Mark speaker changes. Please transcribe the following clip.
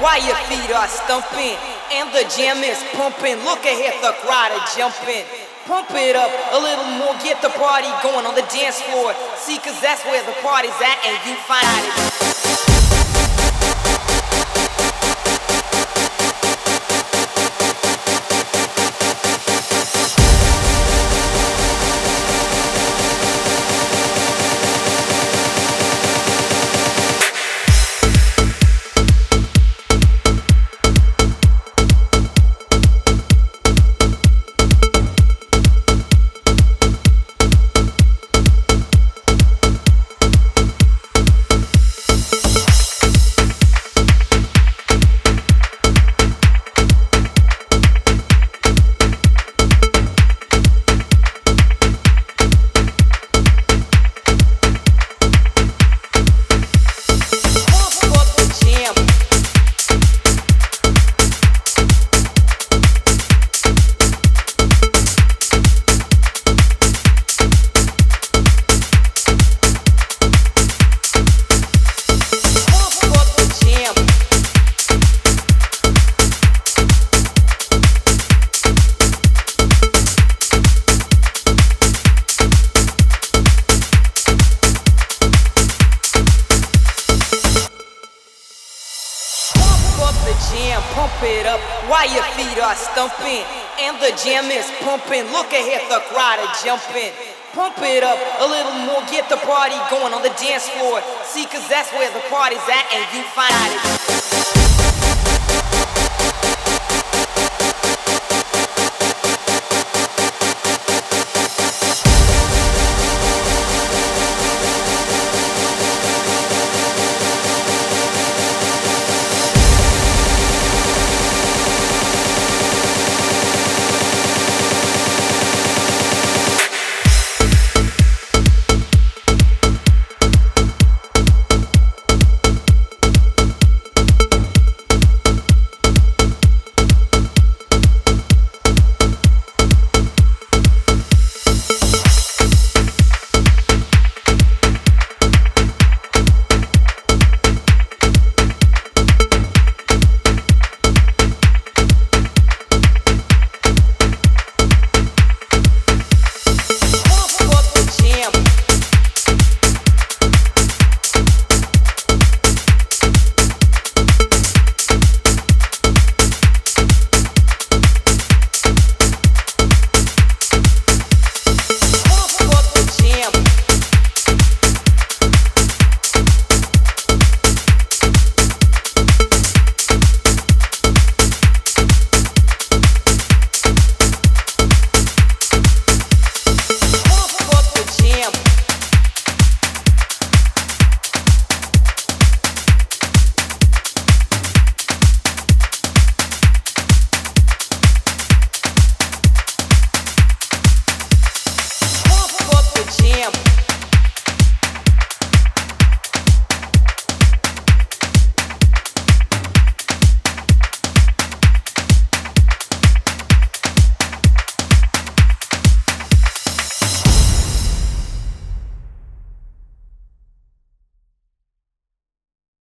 Speaker 1: while your feet are stumping. And the jam is pumping. Look ahead, the crowd are jumping. Pump it up a little more, get the party going on the dance floor. See, cause that's where the party's at, and you find it. Up the jam, pump it up while your feet are stumping. And the jam is pumping. Look ahead, the crowd are jumping. Pump it up a little more, get the party going on the dance floor. See, cause that's where the party's at, and you find it.